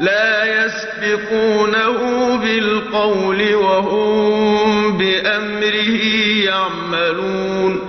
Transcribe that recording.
لَا يَسْبِقُونَهُ بِالْقَوْلِ وَهُم بِأَمْرِهِ يَعْمَلُونَ.